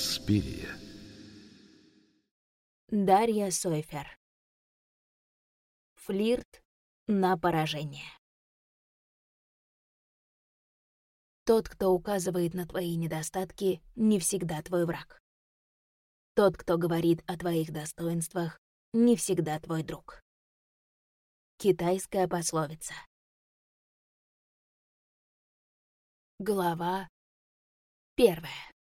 Инспирия. Дарья Сойфер. Флирт на поражение. Тот, кто указывает на твои недостатки, не всегда твой враг. Тот, кто говорит о твоих достоинствах, не всегда твой друг. Китайская пословица. Глава первая.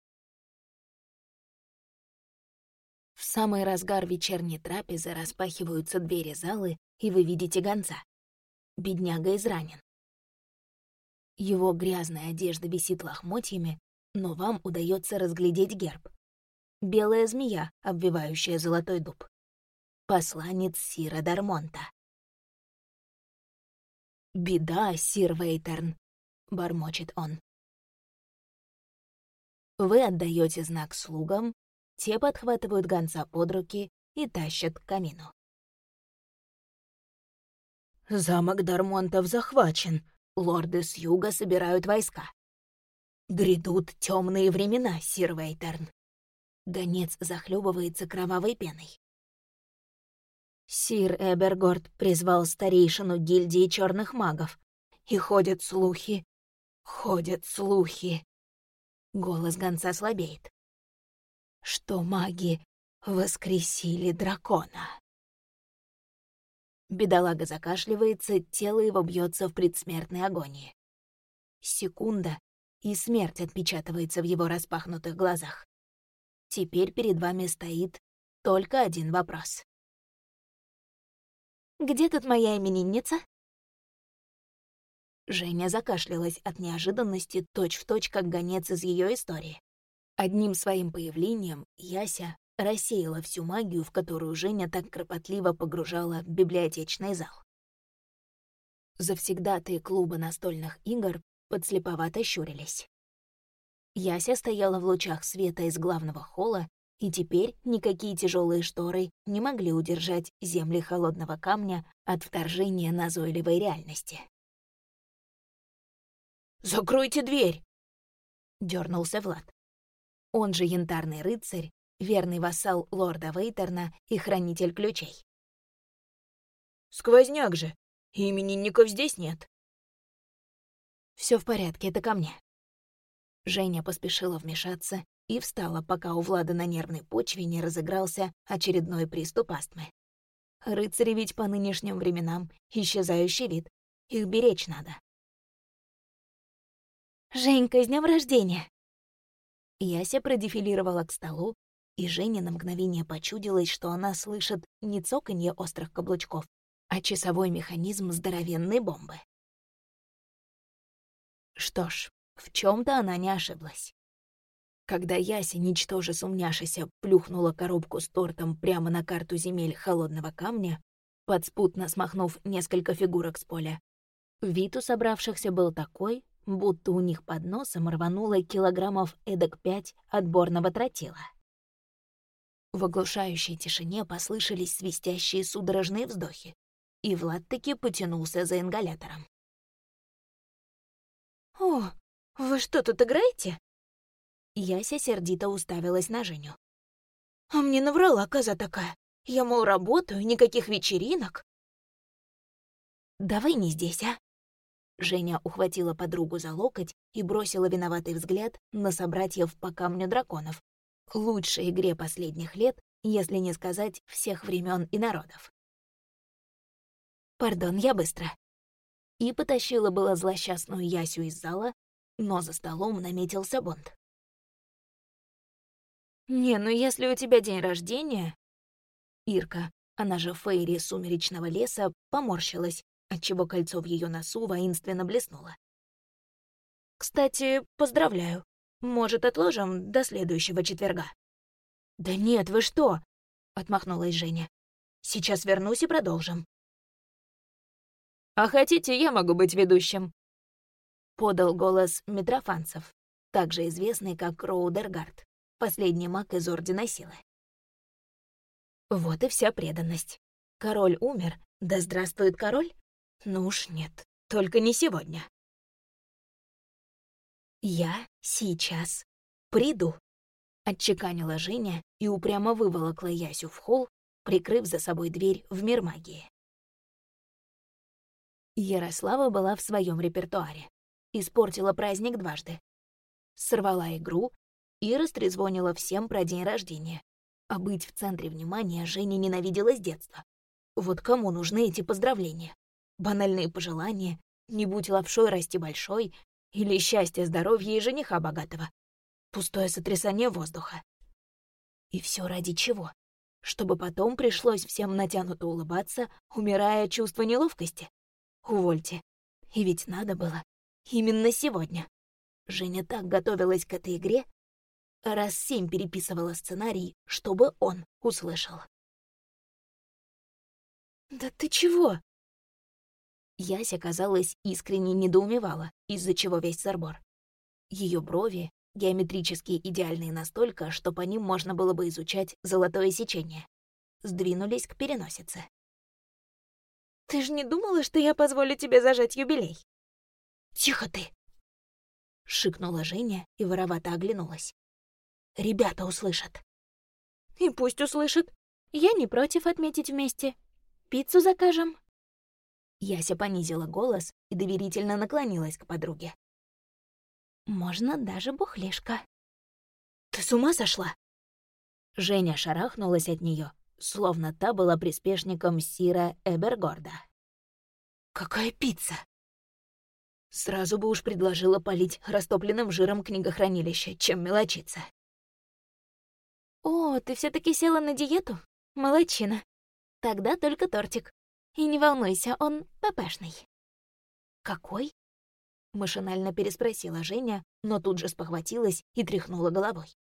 Самый разгар вечерней трапезы распахиваются двери залы, и вы видите гонца. Бедняга изранен. Его грязная одежда висит лохмотьями, но вам удается разглядеть герб. Белая змея, обвивающая золотой дуб. Посланец Сира Дармонта. «Беда, Сир Вейтерн», — бормочет он. Вы отдаете знак слугам, те подхватывают гонца под руки и тащат к камину. Замок Дармонтов захвачен. Лорды с юга собирают войска. Грядут темные времена, сир Вейтерн. Гонец захлебывается кровавой пеной. Сир Эбергорд призвал старейшину гильдии черных магов. И ходят слухи, ходят слухи. Голос гонца слабеет что маги воскресили дракона. Бедолага закашливается, тело его бьется в предсмертной агонии. Секунда, и смерть отпечатывается в его распахнутых глазах. Теперь перед вами стоит только один вопрос. «Где тут моя именинница?» Женя закашлялась от неожиданности точь-в-точь, точь, как гонец из ее истории. Одним своим появлением Яся рассеяла всю магию, в которую Женя так кропотливо погружала библиотечный зал. Завсегдатые клуба настольных игр подслеповато щурились. Яся стояла в лучах света из главного холла, и теперь никакие тяжелые шторы не могли удержать земли холодного камня от вторжения назойливой реальности. «Закройте дверь!» — дернулся Влад он же Янтарный рыцарь, верный вассал лорда Вейтерна и хранитель ключей. «Сквозняк же! Именинников здесь нет!» Все в порядке, это ко мне». Женя поспешила вмешаться и встала, пока у Влада на нервной почве не разыгрался очередной приступ астмы. Рыцари ведь по нынешним временам исчезающий вид. Их беречь надо. «Женька, с днем рождения!» Яся продефилировала к столу, и Жене на мгновение почудилось, что она слышит не цоканье острых каблучков, а часовой механизм здоровенной бомбы. Что ж, в чем то она не ошиблась. Когда Яся, ничтоже сумняшися, плюхнула коробку с тортом прямо на карту земель холодного камня, подспутно смахнув несколько фигурок с поля, вид у собравшихся был такой, будто у них под носом рвануло килограммов эдак пять отборного тротила. В оглушающей тишине послышались свистящие судорожные вздохи, и Влад таки потянулся за ингалятором. «О, вы что, тут играете?» Яся сердито уставилась на Женю. «А мне наврала коза такая. Я, мол, работаю, никаких вечеринок». «Давай не здесь, а?» Женя ухватила подругу за локоть и бросила виноватый взгляд на собратьев по камню драконов. Лучшей игре последних лет, если не сказать всех времен и народов. «Пардон, я быстро». И потащила было злосчастную Ясю из зала, но за столом наметился Бонд. «Не, ну если у тебя день рождения...» Ирка, она же Фейри Сумеречного леса, поморщилась отчего кольцо в ее носу воинственно блеснуло. «Кстати, поздравляю. Может, отложим до следующего четверга?» «Да нет, вы что?» — отмахнулась Женя. «Сейчас вернусь и продолжим». «А хотите, я могу быть ведущим?» — подал голос Митрофанцев, также известный как Роудергард, последний маг из Ордена Силы. Вот и вся преданность. Король умер, да здравствует король. Ну уж нет, только не сегодня. Я сейчас приду, Отчеканила Женя и упрямо выволокла Ясю в холл, прикрыв за собой дверь в мир магии. Ярослава была в своем репертуаре. Испортила праздник дважды. Сорвала игру и растрезвонила всем про день рождения. А быть в центре внимания Женя ненавидела с детства. Вот кому нужны эти поздравления? Банальные пожелания, не будь лапшой, расти большой, или счастье, здоровье и жениха богатого. Пустое сотрясание воздуха. И все ради чего? Чтобы потом пришлось всем натянуто улыбаться, умирая от чувства неловкости? Увольте. И ведь надо было. Именно сегодня. Женя так готовилась к этой игре, раз семь переписывала сценарий, чтобы он услышал. «Да ты чего?» Яся, казалось, искренне недоумевала, из-за чего весь сорбор. Ее брови, геометрически идеальные настолько, что по ним можно было бы изучать золотое сечение, сдвинулись к переносице. «Ты же не думала, что я позволю тебе зажать юбилей?» «Тихо ты!» — шикнула Женя и воровато оглянулась. «Ребята услышат». «И пусть услышат. Я не против отметить вместе. Пиццу закажем?» Яся понизила голос и доверительно наклонилась к подруге. «Можно даже бухлишка». «Ты с ума сошла?» Женя шарахнулась от нее, словно та была приспешником Сира Эбергорда. «Какая пицца?» Сразу бы уж предложила полить растопленным жиром книгохранилище, чем мелочиться. «О, ты все таки села на диету? Молодчина. Тогда только тортик. И не волнуйся, он ППшный». «Какой?» — машинально переспросила Женя, но тут же спохватилась и тряхнула головой.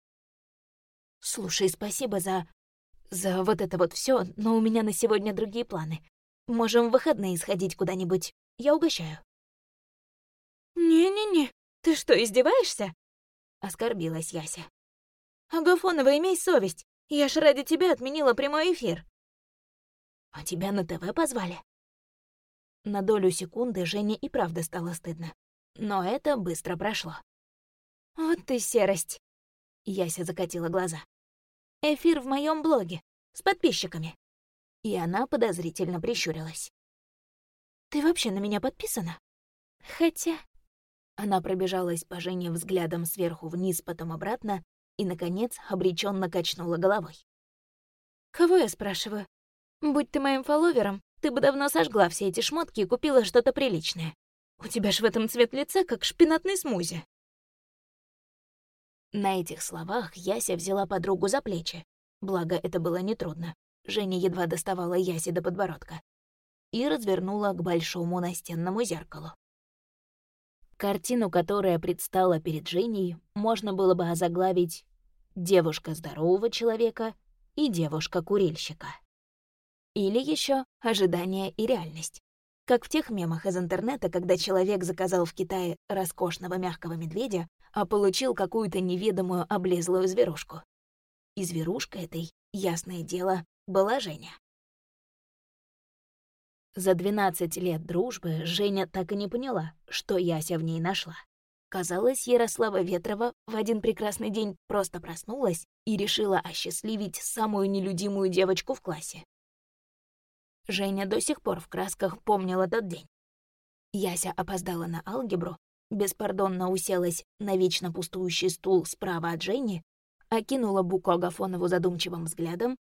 «Слушай, спасибо за... за вот это вот все, но у меня на сегодня другие планы. Можем в выходные сходить куда-нибудь. Я угощаю». «Не-не-не, ты что, издеваешься?» — оскорбилась Яся. «Агафонова, имей совесть. Я ж ради тебя отменила прямой эфир. «А тебя на ТВ позвали?» На долю секунды Жене и правда стало стыдно. Но это быстро прошло. «Вот ты серость!» Яся закатила глаза. «Эфир в моем блоге. С подписчиками». И она подозрительно прищурилась. «Ты вообще на меня подписана?» «Хотя...» Она пробежалась по Жене взглядом сверху вниз, потом обратно, и, наконец, обреченно качнула головой. «Кого я спрашиваю? Будь ты моим фолловером, ты бы давно сожгла все эти шмотки и купила что-то приличное. У тебя ж в этом цвет лица, как шпинатный смузи». На этих словах Яся взяла подругу за плечи. Благо, это было нетрудно. Женя едва доставала Ясе до подбородка. И развернула к большому настенному зеркалу. Картину, которая предстала перед Женей, можно было бы озаглавить «Девушка здорового человека» и «Девушка-курильщика». Или еще ожидание и реальность. Как в тех мемах из интернета, когда человек заказал в Китае роскошного мягкого медведя, а получил какую-то неведомую облезлую зверушку. И зверушка этой, ясное дело, была Женя. За 12 лет дружбы Женя так и не поняла, что Яся в ней нашла. Казалось, Ярослава Ветрова в один прекрасный день просто проснулась и решила осчастливить самую нелюдимую девочку в классе. Женя до сих пор в красках помнила тот день. Яся опоздала на алгебру, беспардонно уселась на вечно пустующий стул справа от Жени, окинула Буку Агафонову задумчивым взглядом,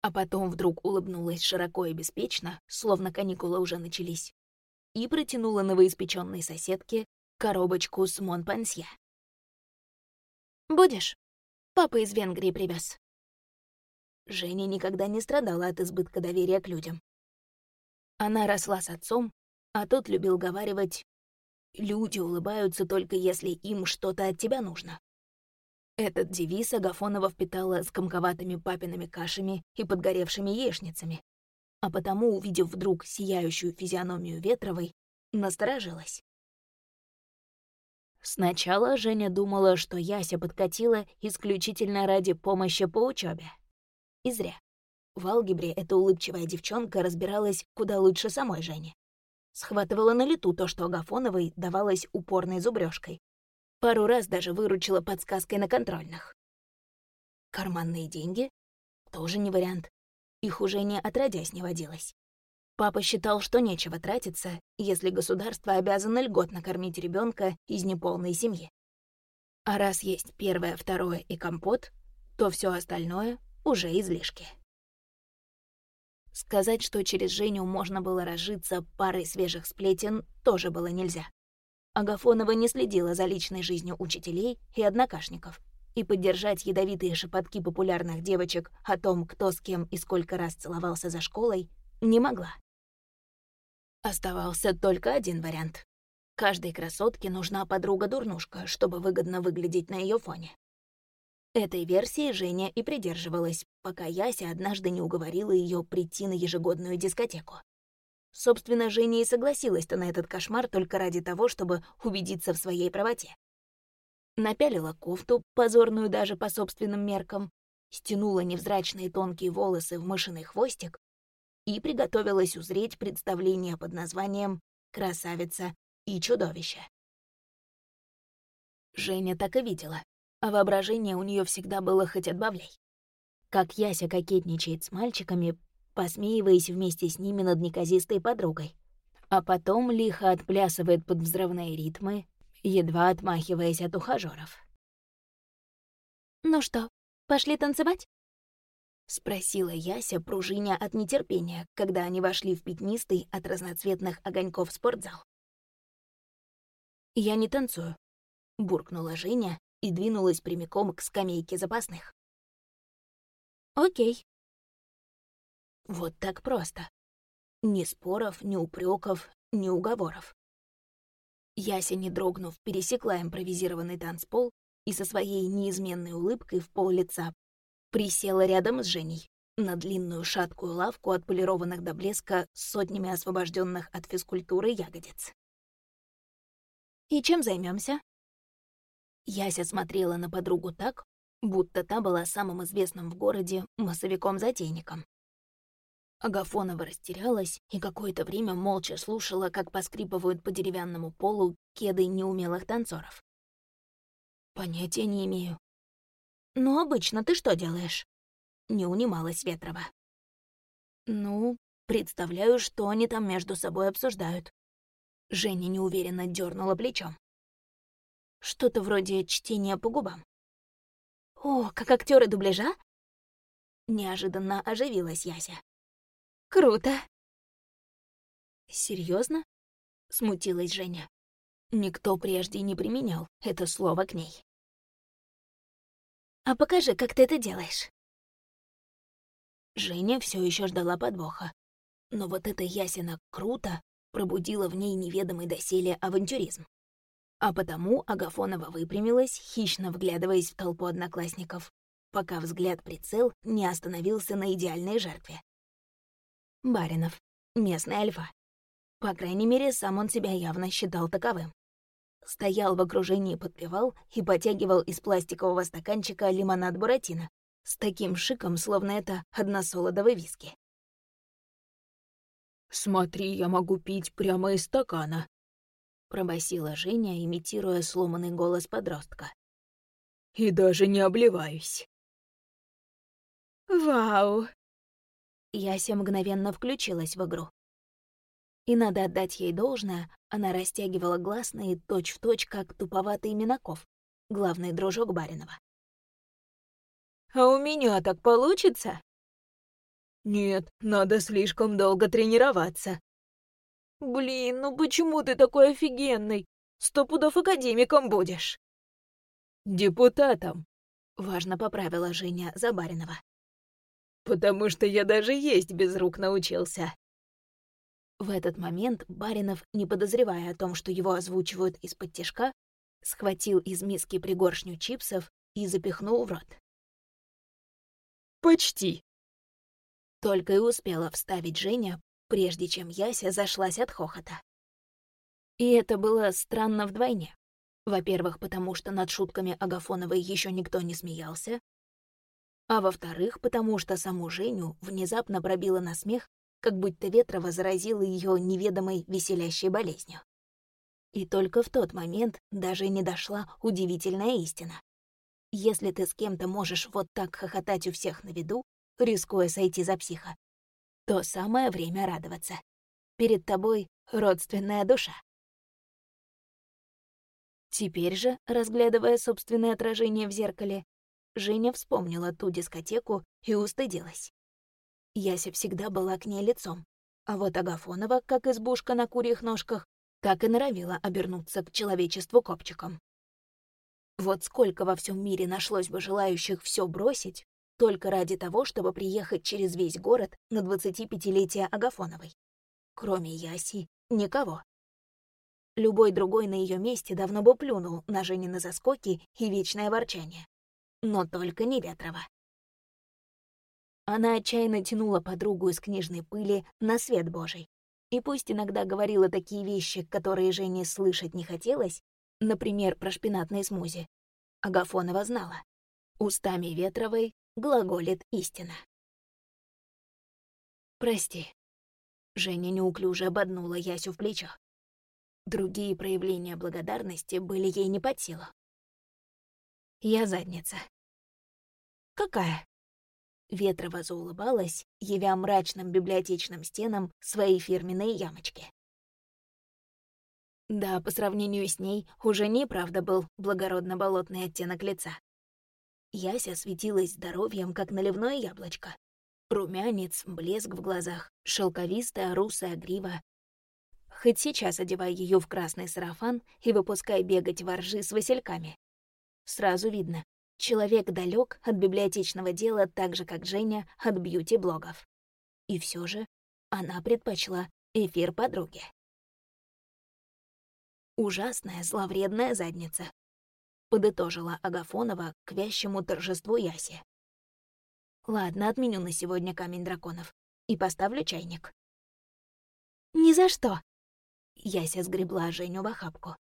а потом вдруг улыбнулась широко и беспечно, словно каникулы уже начались, и протянула новоиспечённой соседке коробочку с Монпансье. «Будешь? Папа из Венгрии привез. Женя никогда не страдала от избытка доверия к людям. Она росла с отцом, а тот любил говаривать «Люди улыбаются только если им что-то от тебя нужно». Этот девиз Агафонова впитала с комковатыми папиными кашами и подгоревшими яичницами, а потому, увидев вдруг сияющую физиономию Ветровой, насторожилась. Сначала Женя думала, что Яся подкатила исключительно ради помощи по учебе. И зря. В алгебре эта улыбчивая девчонка разбиралась куда лучше самой Жени. Схватывала на лету то, что Агафоновой давалось упорной зубрёжкой. Пару раз даже выручила подсказкой на контрольных. Карманные деньги? Тоже не вариант. Их уже не отродясь не водилось. Папа считал, что нечего тратиться, если государство обязано льготно кормить ребенка из неполной семьи. А раз есть первое, второе и компот, то все остальное уже излишки. Сказать, что через Женю можно было разжиться парой свежих сплетен, тоже было нельзя. Агафонова не следила за личной жизнью учителей и однокашников, и поддержать ядовитые шепотки популярных девочек о том, кто с кем и сколько раз целовался за школой, не могла. Оставался только один вариант. Каждой красотке нужна подруга-дурнушка, чтобы выгодно выглядеть на ее фоне. Этой версии Женя и придерживалась, пока Яся однажды не уговорила ее прийти на ежегодную дискотеку. Собственно, Женя и согласилась-то на этот кошмар только ради того, чтобы убедиться в своей правоте. Напялила кофту, позорную даже по собственным меркам, стянула невзрачные тонкие волосы в мышиный хвостик и приготовилась узреть представление под названием «Красавица и чудовище». Женя так и видела, а воображение у нее всегда было хоть отбавляй. Как Яся кокетничает с мальчиками, посмеиваясь вместе с ними над неказистой подругой, а потом лихо отплясывает под взрывные ритмы, едва отмахиваясь от ухажёров. «Ну что, пошли танцевать?» — спросила Яся, пружиня от нетерпения, когда они вошли в пятнистый от разноцветных огоньков спортзал. «Я не танцую», — буркнула Женя и двинулась прямиком к скамейке запасных. «Окей». Вот так просто. Ни споров, ни упреков, ни уговоров. Яся, не дрогнув, пересекла импровизированный танцпол и со своей неизменной улыбкой в пол лица Присела рядом с Женей на длинную шаткую лавку, отполированных до блеска сотнями освобожденных от физкультуры ягодиц. «И чем займемся? Яся смотрела на подругу так, будто та была самым известным в городе массовиком-затейником. Агафонова растерялась и какое-то время молча слушала, как поскрипывают по деревянному полу кеды неумелых танцоров. «Понятия не имею», «Ну, обычно ты что делаешь?» — не унималась Ветрова. «Ну, представляю, что они там между собой обсуждают». Женя неуверенно дернула плечом. Что-то вроде чтения по губам. «О, как актеры дубляжа?» Неожиданно оживилась Яся. «Круто!» Серьезно? смутилась Женя. Никто прежде не применял это слово к ней. А покажи, как ты это делаешь». Женя все еще ждала подвоха. Но вот это ясено круто пробудило в ней неведомый доселе авантюризм. А потому Агафонова выпрямилась, хищно вглядываясь в толпу одноклассников, пока взгляд-прицел не остановился на идеальной жертве. Баринов, местный альфа. По крайней мере, сам он себя явно считал таковым стоял в окружении подпевал и потягивал из пластикового стаканчика лимонад Буратино с таким шиком, словно это односолодовый виски. «Смотри, я могу пить прямо из стакана», — пробасила Женя, имитируя сломанный голос подростка. «И даже не обливаюсь». «Вау!» Яся мгновенно включилась в игру. И надо отдать ей должное, она растягивала гласные точь-в-точь, как туповатый Минаков, главный дружок Баринова. «А у меня так получится?» «Нет, надо слишком долго тренироваться». «Блин, ну почему ты такой офигенный? Сто пудов академиком будешь». «Депутатом», — важно поправила Женя Забаринова. «Потому что я даже есть без рук научился». В этот момент Баринов, не подозревая о том, что его озвучивают из-под тяжка, схватил из миски пригоршню чипсов и запихнул в рот. «Почти!» Только и успела вставить Женя, прежде чем Яся зашлась от хохота. И это было странно вдвойне. Во-первых, потому что над шутками Агафоновой еще никто не смеялся, а во-вторых, потому что саму Женю внезапно пробило на смех как будто Ветрова заразила ее неведомой веселящей болезнью. И только в тот момент даже не дошла удивительная истина. Если ты с кем-то можешь вот так хохотать у всех на виду, рискуя сойти за психа, то самое время радоваться. Перед тобой родственная душа. Теперь же, разглядывая собственное отражение в зеркале, Женя вспомнила ту дискотеку и устыдилась. Яся всегда была к ней лицом, а вот Агафонова, как избушка на курьих ножках, так и норовила обернуться к человечеству копчиком. Вот сколько во всем мире нашлось бы желающих все бросить, только ради того, чтобы приехать через весь город на 25-летие Агафоновой. Кроме Яси, никого. Любой другой на ее месте давно бы плюнул на Женины заскоки и вечное ворчание. Но только не Ветрова. Она отчаянно тянула подругу из книжной пыли на свет Божий. И пусть иногда говорила такие вещи, которые Жене слышать не хотелось, например, про шпинатные смузи, Агафонова знала. Устами Ветровой глаголит истина. «Прости». Женя неуклюже ободнула Ясю в плечо. Другие проявления благодарности были ей не под силу. «Я задница». «Какая?» Ветрова заулыбалась, явя мрачным библиотечным стенам свои фирменные ямочки. Да, по сравнению с ней уже неправда был благородно-болотный оттенок лица. Яся светилась здоровьем, как наливное яблочко. Румянец, блеск в глазах, шелковистая русая грива. Хоть сейчас одевай ее в красный сарафан и выпускай бегать воржи с васильками. Сразу видно, человек далек от библиотечного дела так же, как Женя от бьюти-блогов. И все же она предпочла эфир подруги. Ужасная, зловредная задница. Подытожила Агафонова к вящему торжеству Яси. Ладно, отменю на сегодня камень драконов и поставлю чайник. Ни за что. Яся сгребла Женю в охапку.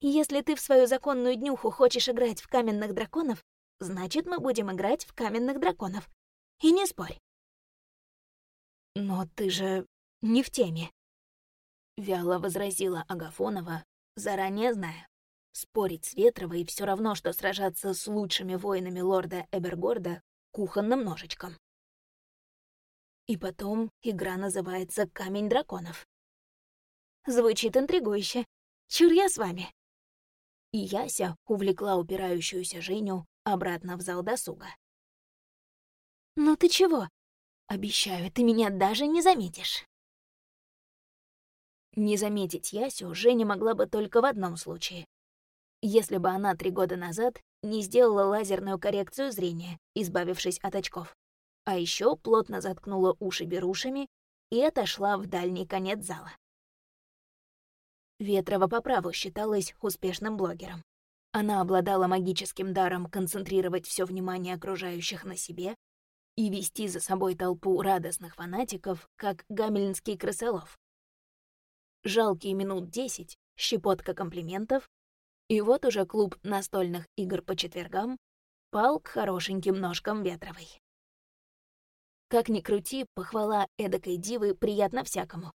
Если ты в свою законную днюху хочешь играть в каменных драконов, значит, мы будем играть в каменных драконов. И не спорь. Но ты же не в теме. Вяло возразила Агафонова, заранее зная. Спорить с Ветровой все равно, что сражаться с лучшими воинами лорда Эбергорда кухонным ножичком. И потом игра называется «Камень драконов». Звучит интригующе. Чур я с вами. И Яся увлекла упирающуюся Женю обратно в зал досуга. «Ну ты чего? Обещаю, ты меня даже не заметишь». Не заметить Ясю Женя могла бы только в одном случае. Если бы она три года назад не сделала лазерную коррекцию зрения, избавившись от очков, а еще плотно заткнула уши берушами и отошла в дальний конец зала. Ветрова по праву считалась успешным блогером. Она обладала магическим даром концентрировать все внимание окружающих на себе и вести за собой толпу радостных фанатиков, как гамельнский крысолов. Жалкие минут десять, щепотка комплиментов, и вот уже клуб настольных игр по четвергам пал к хорошеньким ножкам Ветровой. Как ни крути, похвала эдакой дивы приятно всякому.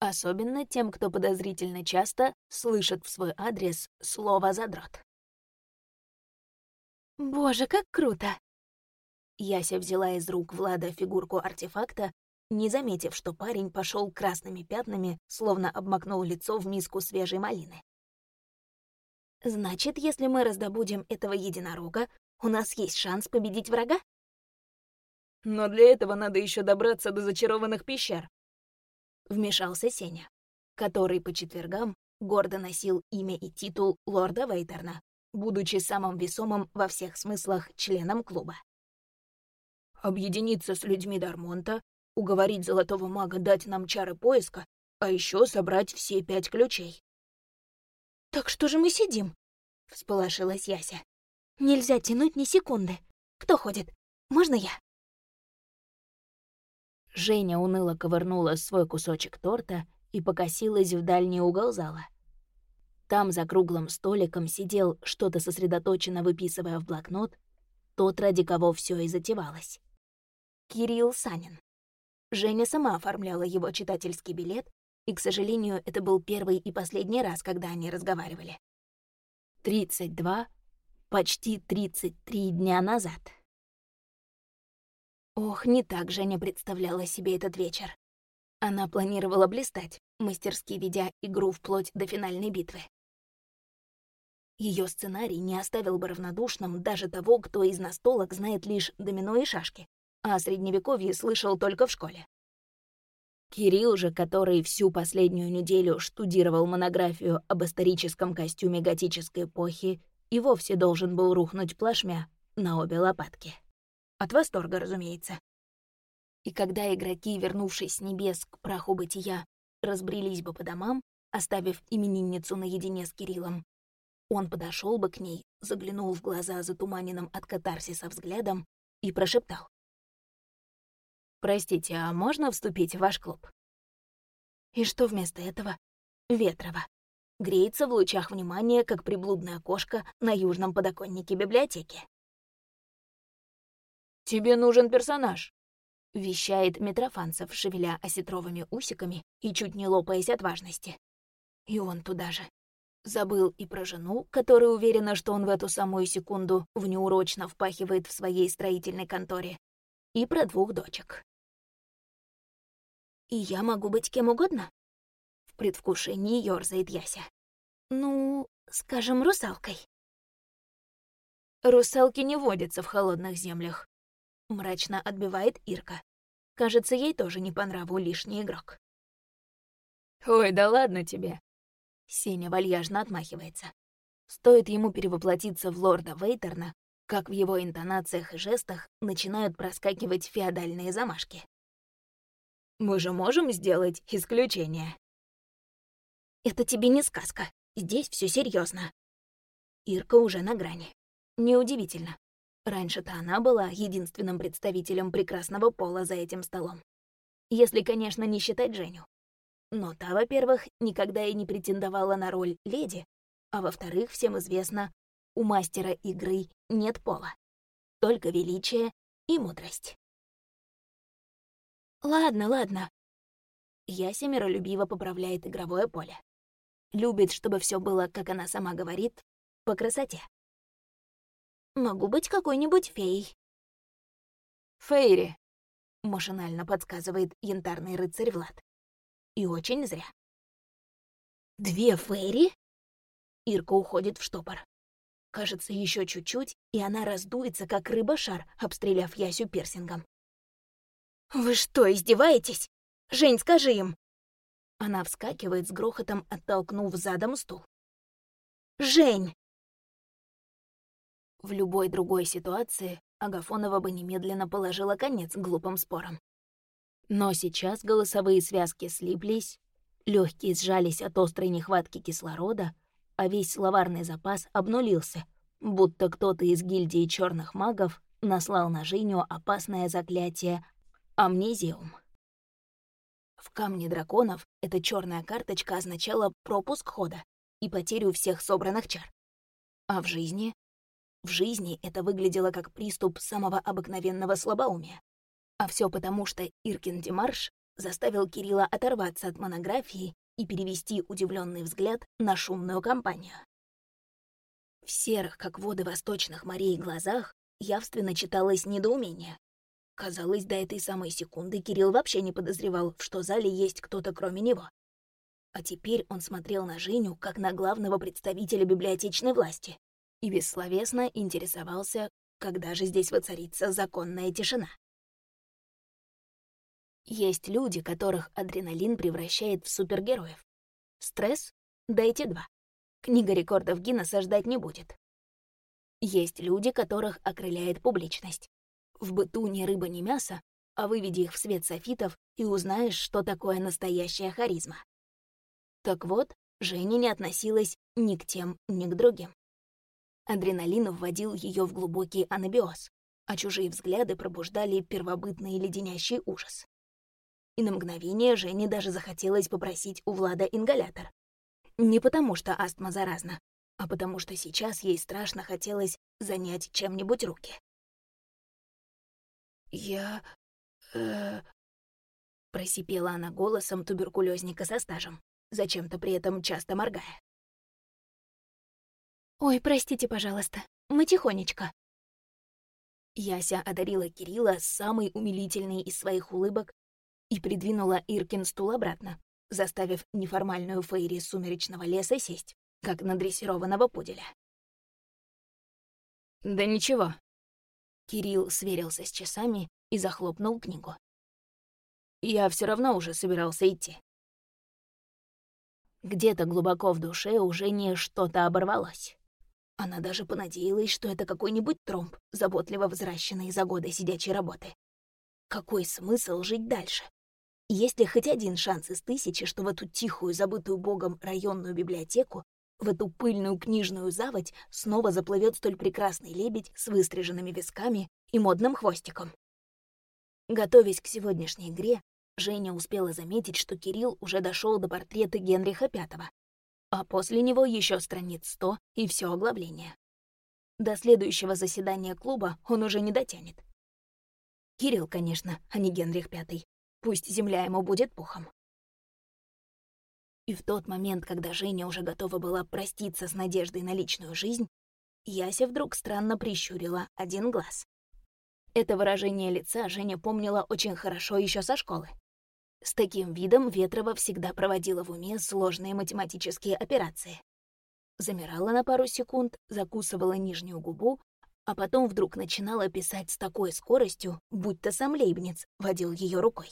Особенно тем, кто подозрительно часто слышит в свой адрес слово «задрот». «Боже, как круто!» Яся взяла из рук Влада фигурку артефакта не заметив, что парень пошел красными пятнами, словно обмакнул лицо в миску свежей малины. «Значит, если мы раздобудем этого единорога, у нас есть шанс победить врага?» «Но для этого надо еще добраться до зачарованных пещер», — вмешался Сеня, который по четвергам гордо носил имя и титул лорда Вейтерна, будучи самым весомым во всех смыслах членом клуба. «Объединиться с людьми Дармонта уговорить золотого мага дать нам чары поиска, а еще собрать все пять ключей. «Так что же мы сидим?» — всполошилась Яся. «Нельзя тянуть ни секунды. Кто ходит? Можно я?» Женя уныло ковырнула свой кусочек торта и покосилась в дальний угол зала. Там за круглым столиком сидел, что-то сосредоточенно выписывая в блокнот, тот, ради кого все и затевалось. Кирилл Санин. Женя сама оформляла его читательский билет, и, к сожалению, это был первый и последний раз, когда они разговаривали. 32, почти 33 дня назад. Ох, не так Женя представляла себе этот вечер. Она планировала блистать, мастерски ведя игру вплоть до финальной битвы. Ее сценарий не оставил бы равнодушным даже того, кто из настолок знает лишь домино и шашки, а о Средневековье слышал только в школе. Кирилл же, который всю последнюю неделю штудировал монографию об историческом костюме готической эпохи, и вовсе должен был рухнуть плашмя на обе лопатки. От восторга, разумеется. И когда игроки, вернувшись с небес к праху бытия, разбрелись бы по домам, оставив именинницу наедине с Кириллом, он подошел бы к ней, заглянул в глаза затуманенным от катарсиса взглядом и прошептал. «Простите, а можно вступить в ваш клуб?» И что вместо этого? Ветрова. Греется в лучах внимания, как приблудная кошка на южном подоконнике библиотеки. «Тебе нужен персонаж», — вещает Митрофанцев, шевеля осетровыми усиками и чуть не лопаясь от важности. И он туда же. Забыл и про жену, которая уверена, что он в эту самую секунду внеурочно впахивает в своей строительной конторе, и про двух дочек. «И я могу быть кем угодно?» В предвкушении ёрзает Яся. «Ну, скажем, русалкой». «Русалки не водятся в холодных землях», — мрачно отбивает Ирка. Кажется, ей тоже не по нраву лишний игрок. «Ой, да ладно тебе», Сеня вальяжно отмахивается. Стоит ему перевоплотиться в лорда Вейтерна, как в его интонациях и жестах начинают проскакивать феодальные замашки. «Мы же можем сделать исключение». «Это тебе не сказка. Здесь все серьезно. Ирка уже на грани. Неудивительно. Раньше-то она была единственным представителем прекрасного пола за этим столом. Если, конечно, не считать Женю. Но та, во-первых, никогда и не претендовала на роль леди, а во-вторых, всем известно, у мастера игры нет пола. Только величие и мудрость. Ладно, ладно. Яся миролюбиво поправляет игровое поле. Любит, чтобы все было, как она сама говорит, по красоте. Могу быть какой-нибудь феей. Фейри, машинально подсказывает янтарный рыцарь Влад. И очень зря. Две Фейри? Ирка уходит в штопор. Кажется, еще чуть-чуть, и она раздуется, как рыба-шар, обстреляв Ясю персингом. «Вы что, издеваетесь? Жень, скажи им!» Она вскакивает с грохотом, оттолкнув задом стул. «Жень!» В любой другой ситуации Агафонова бы немедленно положила конец глупым спорам. Но сейчас голосовые связки слиплись, легкие сжались от острой нехватки кислорода, а весь словарный запас обнулился, будто кто-то из гильдии черных магов наслал на Женю опасное заклятие «Амнезиум». В камне драконов эта черная карточка означала пропуск хода и потерю всех собранных чар. А в жизни? В жизни это выглядело как приступ самого обыкновенного слабоумия. А все потому, что Иркин Демарш заставил Кирилла оторваться от монографии и перевести удивленный взгляд на шумную компанию. В серых, как воды восточных морей, глазах явственно читалось недоумение. Казалось, до этой самой секунды Кирилл вообще не подозревал, что в зале есть кто-то кроме него. А теперь он смотрел на Женю как на главного представителя библиотечной власти и бессловесно интересовался, когда же здесь воцарится законная тишина. Есть люди, которых адреналин превращает в супергероев. Стресс? Дайте два. Книга рекордов Гиннесса ждать не будет. Есть люди, которых окрыляет публичность. В быту ни рыба, ни мясо, а выведи их в свет софитов и узнаешь, что такое настоящая харизма. Так вот, Женя не относилась ни к тем, ни к другим. Адреналин вводил ее в глубокий анабиоз, а чужие взгляды пробуждали первобытный леденящий ужас и на мгновение Жене даже захотелось попросить у Влада ингалятор. Не потому что астма заразна, а потому что сейчас ей страшно хотелось занять чем-нибудь руки. «Я... э...» Просипела она голосом туберкулезника со стажем, зачем-то при этом часто моргая. «Ой, простите, пожалуйста, Мы тихонечко». Яся одарила Кирилла самой умилительной из своих улыбок и придвинула Иркин стул обратно, заставив неформальную Фейри сумеречного леса сесть, как на дрессированного пуделя. «Да ничего». Кирилл сверился с часами и захлопнул книгу. «Я все равно уже собирался идти». Где-то глубоко в душе уже не что-то оборвалось. Она даже понадеялась, что это какой-нибудь тромб, заботливо взращенный за годы сидячей работы. Какой смысл жить дальше? Есть ли хоть один шанс из тысячи, что в эту тихую, забытую богом районную библиотеку, в эту пыльную книжную заводь снова заплывет столь прекрасный лебедь с выстриженными висками и модным хвостиком? Готовясь к сегодняшней игре, Женя успела заметить, что Кирилл уже дошел до портрета Генриха V, а после него еще страниц сто и все оглавление. До следующего заседания клуба он уже не дотянет. Кирилл, конечно, а не Генрих V. Пусть земля ему будет пухом. И в тот момент, когда Женя уже готова была проститься с надеждой на личную жизнь, Яся вдруг странно прищурила один глаз. Это выражение лица Женя помнила очень хорошо еще со школы. С таким видом Ветрова всегда проводила в уме сложные математические операции. Замирала на пару секунд, закусывала нижнюю губу, а потом вдруг начинала писать с такой скоростью, будто сам Лейбниц водил ее рукой.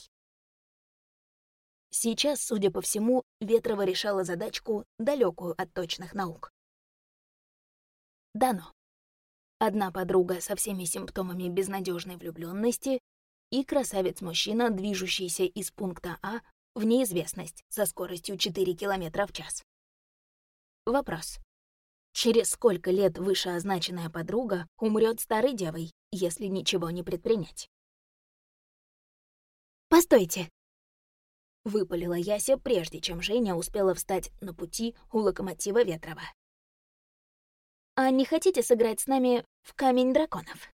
Сейчас, судя по всему, Ветрова решала задачку, далекую от точных наук. Дано. Одна подруга со всеми симптомами безнадежной влюбленности и красавец-мужчина, движущийся из пункта А в неизвестность со скоростью 4 км в час. Вопрос. Через сколько лет вышеозначенная подруга умрет старой девой, если ничего не предпринять? «Постойте!» — выпалила Яся, прежде чем Женя успела встать на пути у локомотива Ветрова. «А не хотите сыграть с нами в камень драконов?»